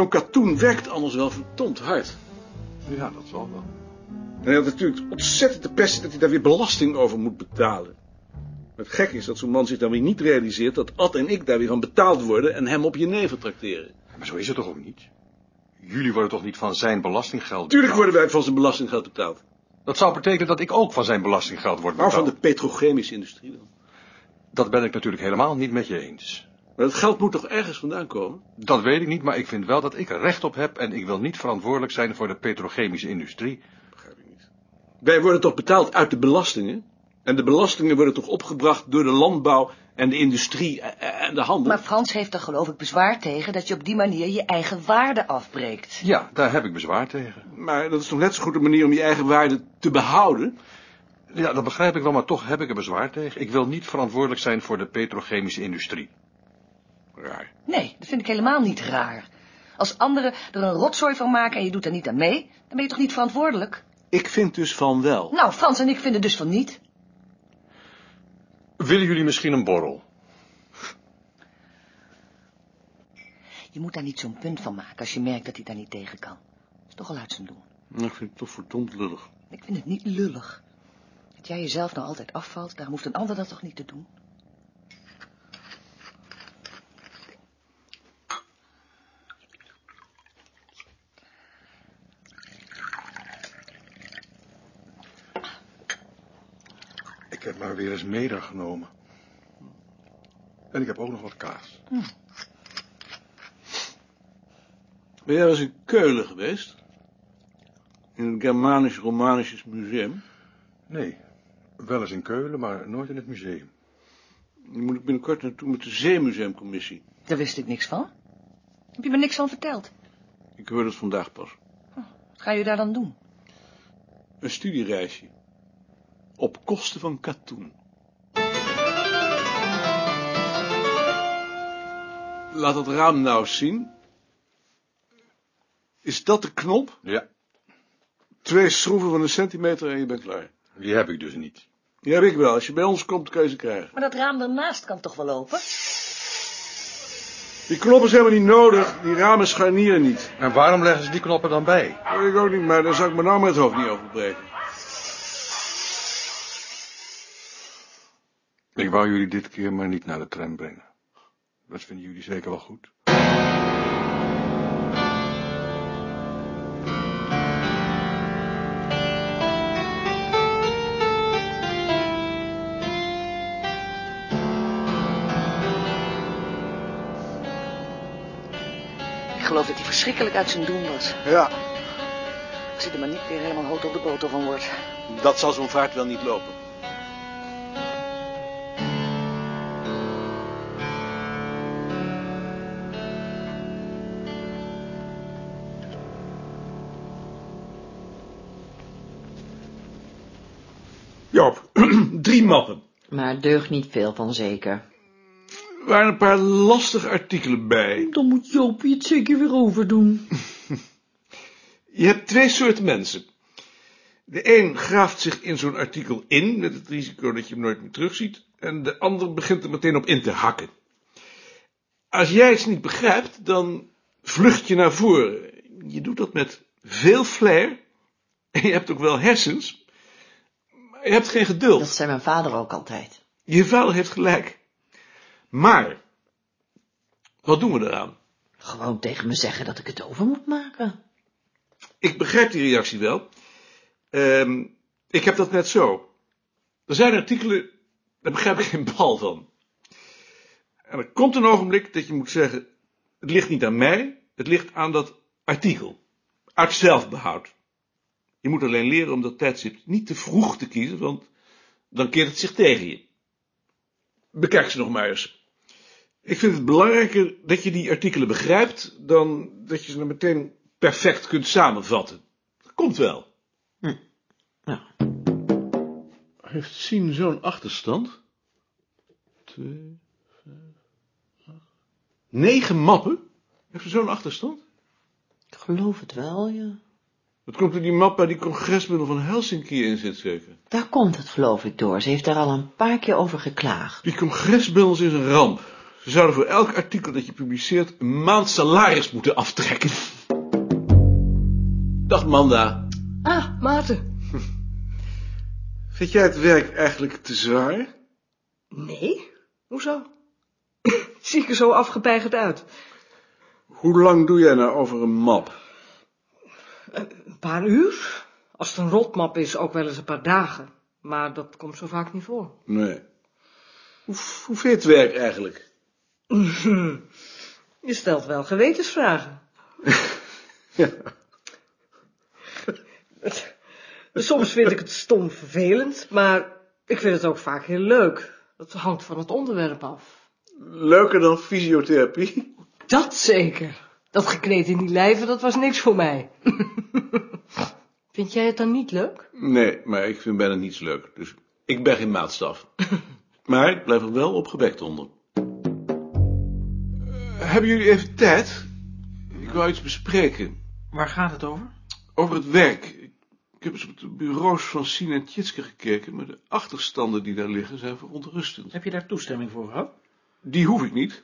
Zo'n katoen werkt anders wel verdomd hard. Ja, dat zal wel. En hij had natuurlijk ontzettend de pest dat hij daar weer belasting over moet betalen. Maar het gek is dat zo'n man zich dan weer niet realiseert dat Ad en ik daar weer van betaald worden en hem op je neven trakteren. Maar zo is het toch ook niet? Jullie worden toch niet van zijn belastinggeld Tuurlijk betaald? worden wij van zijn belastinggeld betaald. Dat zou betekenen dat ik ook van zijn belastinggeld word Maar betaald. van de petrochemische industrie dan. Dat ben ik natuurlijk helemaal niet met je eens. Maar dat geld moet toch ergens vandaan komen? Dat weet ik niet, maar ik vind wel dat ik er recht op heb en ik wil niet verantwoordelijk zijn voor de petrochemische industrie. Begrijp ik niet. Wij worden toch betaald uit de belastingen? En de belastingen worden toch opgebracht door de landbouw en de industrie en en de handel? Maar Frans heeft er geloof ik bezwaar tegen dat je op die manier je eigen waarde afbreekt. Ja, daar heb ik bezwaar tegen. Maar dat is toch net zo goed een manier om je eigen waarde te behouden? Ja, dat begrijp ik wel, maar toch heb ik er bezwaar tegen. Ik wil niet verantwoordelijk zijn voor de petrochemische industrie. Raar. Nee, dat vind ik helemaal niet raar. Als anderen er een rotzooi van maken en je doet er niet aan mee, dan ben je toch niet verantwoordelijk? Ik vind dus van wel. Nou, Frans en ik vinden dus van niet. Willen jullie misschien een borrel? Je moet daar niet zo'n punt van maken als je merkt dat hij daar niet tegen kan. Dat is toch al uit zijn doen. Nou, ik vind het toch verdomd lullig. Ik vind het niet lullig. Dat jij jezelf nou altijd afvalt, daar hoeft een ander dat toch niet te doen? Ik heb maar weer eens meder genomen. En ik heb ook nog wat kaas. Ben jij wel eens in Keulen geweest? In het Germanisch-Romanisch Museum? Nee, wel eens in Keulen, maar nooit in het museum. Die moet ik binnenkort naartoe met de Zeemuseumcommissie. Daar wist ik niks van. Heb je me niks van verteld? Ik hoor dat vandaag pas. Wat ga je daar dan doen? Een studiereisje. Op kosten van katoen. Laat het raam nou eens zien. Is dat de knop? Ja, Twee schroeven van een centimeter en je bent klaar. die heb ik dus niet. Die heb ik wel. Als je bij ons komt, kan je ze krijgen. Maar dat raam daarnaast kan toch wel open? Die knop is helemaal niet nodig. Die ramen scharnieren niet. En waarom leggen ze die knoppen dan bij? Dat weet ik ook niet, maar daar zou ik me nou met het hoofd niet over breken. Ik wou jullie dit keer maar niet naar de tram brengen. Dat vinden jullie zeker wel goed. Ik geloof dat hij verschrikkelijk uit zijn doen was. Ja, Als hij er maar niet weer helemaal hout op de boter van wordt. dat zal zo'n vaart wel niet lopen. Drie mappen. Maar deugt niet veel van zeker. Er waren een paar lastige artikelen bij. Dan moet Joopie het zeker weer overdoen. Je hebt twee soorten mensen. De een graaft zich in zo'n artikel in, met het risico dat je hem nooit meer terugziet, en de ander begint er meteen op in te hakken. Als jij iets niet begrijpt, dan vlucht je naar voren. Je doet dat met veel flair, en je hebt ook wel hersens, je hebt geen geduld. Dat zei mijn vader ook altijd. Je vader heeft gelijk. Maar, wat doen we eraan? Gewoon tegen me zeggen dat ik het over moet maken. Ik begrijp die reactie wel. Ehm, ik heb dat net zo. Er zijn artikelen, daar begrijp ik geen bal van. En er komt een ogenblik dat je moet zeggen, het ligt niet aan mij, het ligt aan dat artikel. Uit zelfbehoud. Je moet alleen leren om dat tijdstip niet te vroeg te kiezen, want dan keert het zich tegen je. Bekijk ze nog maar eens. Ik vind het belangrijker dat je die artikelen begrijpt, dan dat je ze dan meteen perfect kunt samenvatten. Komt wel. Ja. Heeft Sien zo'n achterstand? Twee, vijf, acht... Negen mappen? Heeft ze zo'n achterstand? Ik geloof het wel, ja. Dat komt door die map waar die congresmiddel van Helsinki in zit, zeker. Daar komt het geloof ik door. Ze heeft daar al een paar keer over geklaagd. Die congresbundels is een ramp. Ze zouden voor elk artikel dat je publiceert een maand salaris moeten aftrekken. Dag Manda. Ah, Maarten. Vind jij het werk eigenlijk te zwaar? Nee? Hoezo? Zie ik er zo afgepeigerd uit? Hoe lang doe jij nou over een map? Een paar uur? Als het een rotmap is, ook wel eens een paar dagen. Maar dat komt zo vaak niet voor. Nee. Hoe, hoe vind je het werk eigenlijk? Je stelt wel gewetensvragen. Ja. Soms vind ik het stom vervelend, maar ik vind het ook vaak heel leuk. Dat hangt van het onderwerp af. Leuker dan fysiotherapie? Dat zeker. Dat gekneed in die lijven, dat was niks voor mij. Vind jij het dan niet leuk? Nee, maar ik vind bijna niets leuk. Dus ik ben geen maatstaf. maar ik blijf er wel opgewekt onder. Eh, hebben jullie even tijd? Ik wou iets bespreken. Waar gaat het over? Over het werk. Ik heb eens op de bureaus van Sien en Tjitske gekeken, maar de achterstanden die daar liggen zijn verontrustend. Heb je daar toestemming voor gehad? Die hoef ik niet.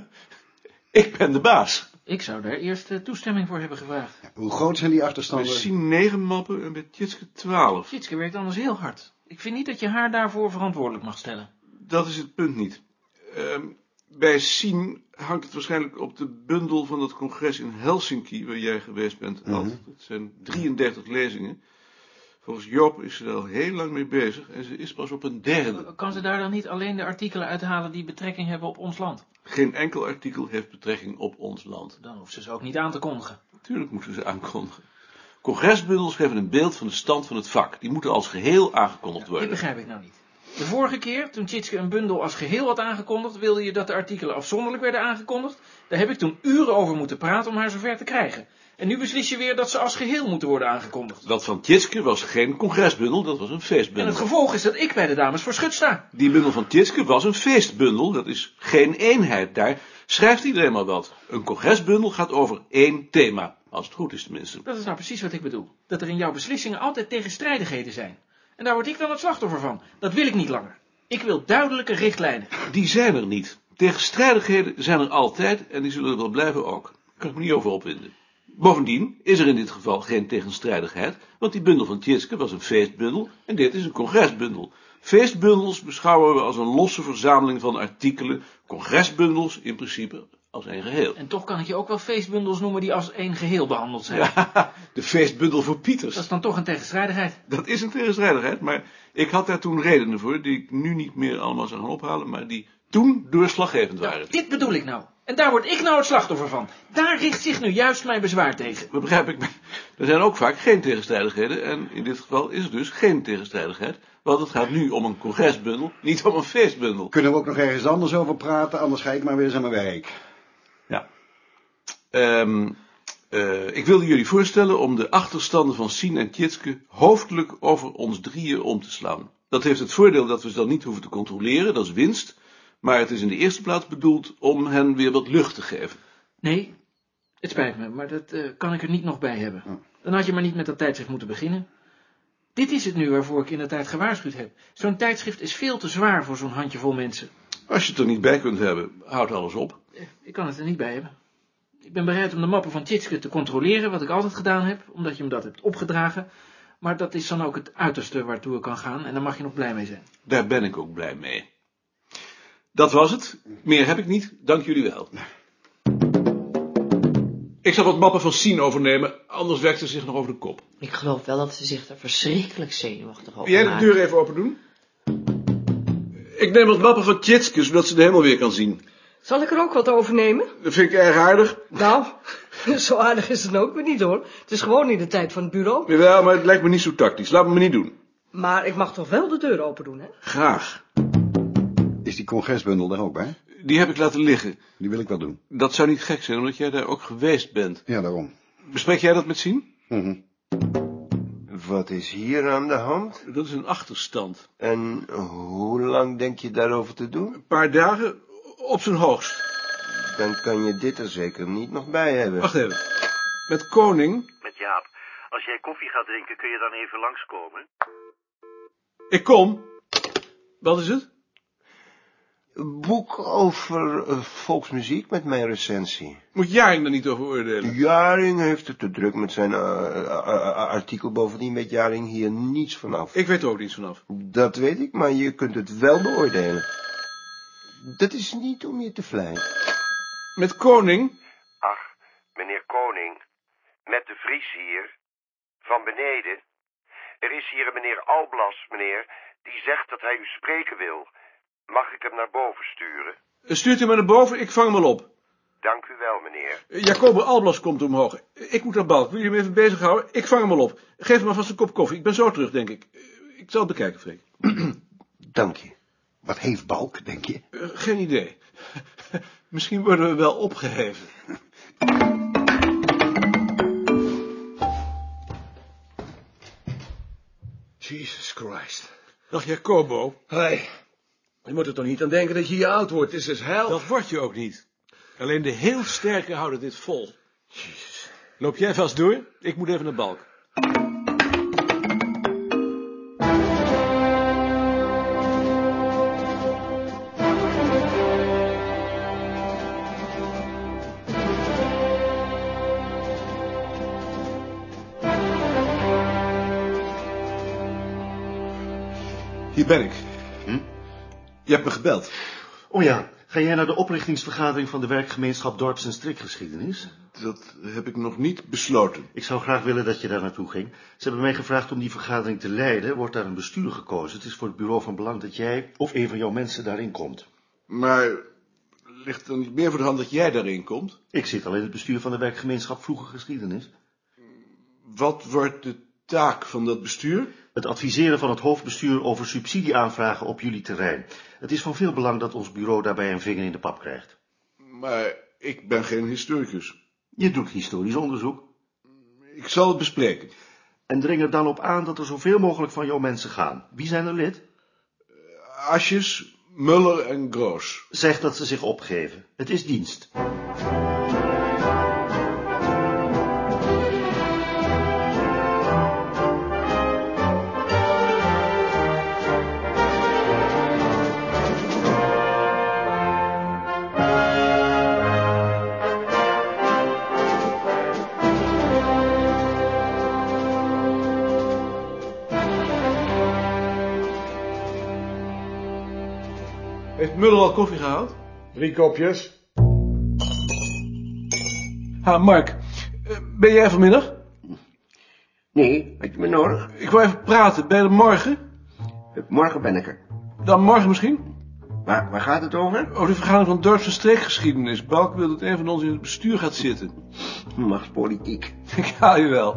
ik ben de baas. Ik zou daar eerst eh, toestemming voor hebben gevraagd. Hoe groot zijn die Bij achterstanden? Sien negen mappen en bij Tjitske twaalf. Tjitske werkt anders heel hard. Ik vind niet dat je haar daarvoor verantwoordelijk mag stellen. Dat is het punt niet. Ehm, bij Sien hangt het waarschijnlijk op de bundel van dat congres in Helsinki, waar jij geweest bent, Mhm. Dat zijn 33 lezingen. Volgens Joop is ze er al heel lang mee bezig en ze is pas op een derde. Kan ze daar dan niet alleen de artikelen uithalen die betrekking hebben op ons land? Geen enkel artikel heeft betrekking op ons land. Dan hoeft ze ze ook niet aan te kondigen. Natuurlijk moeten ze aankondigen. Congresbundels geven een beeld van de stand van het vak. Die moeten als geheel aangekondigd Dit worden. begrijp ik nou niet. De vorige keer, toen Tjitske een bundel als geheel had aangekondigd, wilde je dat de artikelen afzonderlijk werden aangekondigd. Daar heb ik toen uren over moeten praten om haar zover te krijgen. En nu beslis je weer dat ze als geheel moeten worden aangekondigd. Dat van Tjitske was geen congresbundel, dat was een En feestbundel. het gevolg is dat ik bij de dames voor schut sta. Die bundel van Tjitske was een feestbundel, dat is geen eenheid. Daar schrijft iedereen maar wat. Een congresbundel gaat over één thema, als het goed is tenminste. Dat is nou precies wat ik bedoel. Dat er in jouw beslissingen altijd tegenstrijdigheden zijn. En daar word ik dan het slachtoffer van. Dat wil ik niet langer. Ik wil duidelijke richtlijnen. Die zijn er niet. Tegenstrijdigheden zijn er altijd en die zullen er wel blijven ook. Daar kan ik me niet over opwinden. Bovendien is er in dit geval geen tegenstrijdigheid, want die bundel van Tjitske was een feestbundel en dit is een congresbundel. Feestbundels beschouwen we als een losse verzameling van artikelen, congresbundels in principe als een geheel. En toch kan ik je ook wel feestbundels noemen die als één geheel behandeld zijn. Ja, de feestbundel voor Pieters. Dat is dan toch een tegenstrijdigheid. Dat is een tegenstrijdigheid, maar ik had daar toen redenen voor, die ik nu niet meer allemaal zou gaan ophalen, maar die toen doorslaggevend waren. Dit bedoel ik nou. En daar word ik nou het slachtoffer van. Daar richt zich nu juist mijn bezwaar tegen. Dat begrijp ik. Er zijn ook vaak geen tegenstrijdigheden en in dit geval is er dus geen tegenstrijdigheid, want het gaat nu om een congresbundel, niet om een feestbundel. Kunnen we ook nog ergens anders over praten, anders ga ik maar weer eens aan mijn werk. Ja. Ehm, eh, ik wilde jullie voorstellen om de achterstanden van Sien en Tjitske hoofdelijk over ons drieën om te slaan. Dat heeft het voordeel dat we ze dan niet hoeven te controleren, dat is winst. Maar het is in de eerste plaats bedoeld om hen weer wat lucht te geven. Nee, het spijt me, maar dat eh, kan ik er niet nog bij hebben. Dan had je maar niet met dat tijdschrift moeten beginnen. Dit is het nu waarvoor ik in de tijd gewaarschuwd heb. Zo'n tijdschrift is veel te zwaar voor zo'n handjevol mensen. Als je het er niet bij kunt hebben, houd alles op. Eh, Ik kan het er niet bij hebben. Ik ben bereid om de mappen van Tjitske te controleren, wat ik altijd gedaan heb, omdat je hem dat hebt opgedragen. Maar dat is dan ook het uiterste waartoe ik kan gaan en daar mag je nog blij mee zijn. Daar ben ik ook blij mee. Dat was het. Meer heb ik niet. Dank jullie wel. Ik zal wat mappen van Sien overnemen, anders werkt ze zich nog over de kop. Ik geloof wel dat ze zich er verschrikkelijk zenuwachtig over Wil jij de deur even open doen? Ik neem wat mappen van Tjitske, zodat ze de hemel weer kan zien. Zal ik er ook wat over nemen? Dat vind ik erg aardig. Nou, zo aardig is het ook weer niet hoor. Het is gewoon in de tijd van het bureau. Jawel, maar het lijkt me niet zo tactisch. Laat me niet doen. Maar ik mag toch wel de deur open doen, hè? Graag. Is die congresbundel daar ook bij? Die heb ik laten liggen. Die wil ik wel doen. Dat zou niet gek zijn, omdat jij daar ook geweest bent. Ja, daarom. Bespreek jij dat met Sien? Mhm. Wat is hier aan de hand? Dat is een achterstand. En hoe lang denk je daarover te doen? Een paar dagen op zijn hoogst. Dan kan je dit er zeker niet nog bij hebben. Wacht even. Met Koning. Met Jaap. Als jij koffie gaat drinken, kun je dan even langskomen? Ik kom. Wat is het? Boek over eh, volksmuziek met mijn recensie. Moet Jaring daar niet over oordelen? Jaring heeft het te druk met zijn eh, eh, artikel. Bovendien weet Jaring hier niets vanaf. Ik weet er ook niets vanaf. Dat weet ik, maar je kunt het wel beoordelen. Dat is niet om je te vleien. Met Koning? Ach, meneer Koning, met de Vries hier, van beneden. Er is hier een meneer Alblas, meneer, die zegt dat hij u spreken wil. Mag ik hem naar boven sturen? Stuurt u me naar boven, ik vang hem wel op. Dank u wel, meneer. Jacobe Alblas komt omhoog. Ik moet naar Balk. Wil je hem even bezighouden? Ik vang hem wel op. Geef hem alvast een kop koffie. Ik ben zo terug, denk ik. Ik zal het bekijken, Freek. Dank je. Wat heeft Balk, denk je? Eh, geen idee. Misschien worden we wel opgeheven. Jesus Christ. Dag Jacobo. Hoi. Je moet er toch niet aan denken dat je hier oud wordt. Het is dus hel. Dat word je ook niet. Alleen de heel sterke houden dit vol. Loop jij vast door? Ik moet even naar Balk. Hier ben ik. Je hebt me gebeld. Oh ja, ga jij naar de oprichtingsvergadering van de werkgemeenschap Dorps- en Strikgeschiedenis? Dat heb ik nog niet besloten. Ik zou graag willen dat je daar naartoe ging. Ze hebben mij gevraagd om die vergadering te leiden. Wordt daar een bestuur gekozen. Het is voor het bureau van belang dat jij of een van jouw mensen daarin komt. Maar ligt er niet meer voor de hand dat jij daarin komt? Ik zit al in het bestuur van de werkgemeenschap Vroege Geschiedenis. Wat wordt de taak van dat bestuur? Het adviseren van het hoofdbestuur over subsidieaanvragen op jullie terrein. Het is van veel belang dat ons bureau daarbij een vinger in de pap krijgt. Maar ik ben geen historicus. Je doet historisch onderzoek. Ik zal het bespreken. En dring er dan op aan dat er zoveel mogelijk van jouw mensen gaan. Wie zijn er lid? Asjes, Muller en Groos. Zeg dat ze zich opgeven. Het is dienst. Heeft Muller al koffie gehaald? Drie kopjes. Ha, Mark. eh, Ben jij vanmiddag? Nee, had je me nodig? Ik wil even praten. Ben je er morgen? Morgen ben ik er. Dan morgen misschien? Waar, waar gaat het over? Over de vergadering van dorps- en streekgeschiedenis. Balk wil dat een van ons in het bestuur gaat zitten. Machtspolitiek. Ik haal je wel.